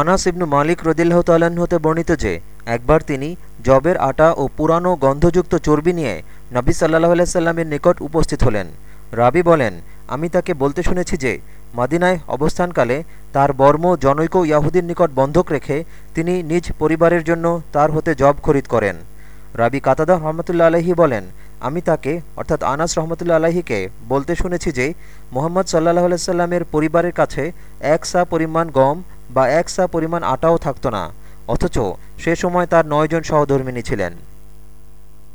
আনাস ইবনু মালিক রদিল্লাহ তাল্লাহ্ন হতে বর্ণিত যে, একবার তিনি জবের আটা ও পুরানো গন্ধযুক্ত চর্বি নিয়ে নবী সাল্লাহ আলাইসাল্লামের নিকট উপস্থিত হলেন। রাবি বলেন, আমি তাকে বলতে শুনেছি যে, মাদিনায় অবস্থানকালে তার বর্ম জনৈক ইয়াহুদির নিকট বন্ধক রেখে তিনি নিজ পরিবারের জন্য তার হতে জব খরিদ করেন। রাবি কাতাদা রহমতুল্লা আলহি বলেন, আমি তাকে, অর্থাৎ আনাস রহমতুল্লা আলাহিকে বলতে শুনেছি যে, মোহাম্মদ সাল্লাহ আলাইসাল্লামের পরিবারের কাছে এক সা পরিমাণ গম বা একসা পরিমাণ আটাও থাকত না অথচ সে সময় তার নয়জন সহধর্মিনী ছিলেন।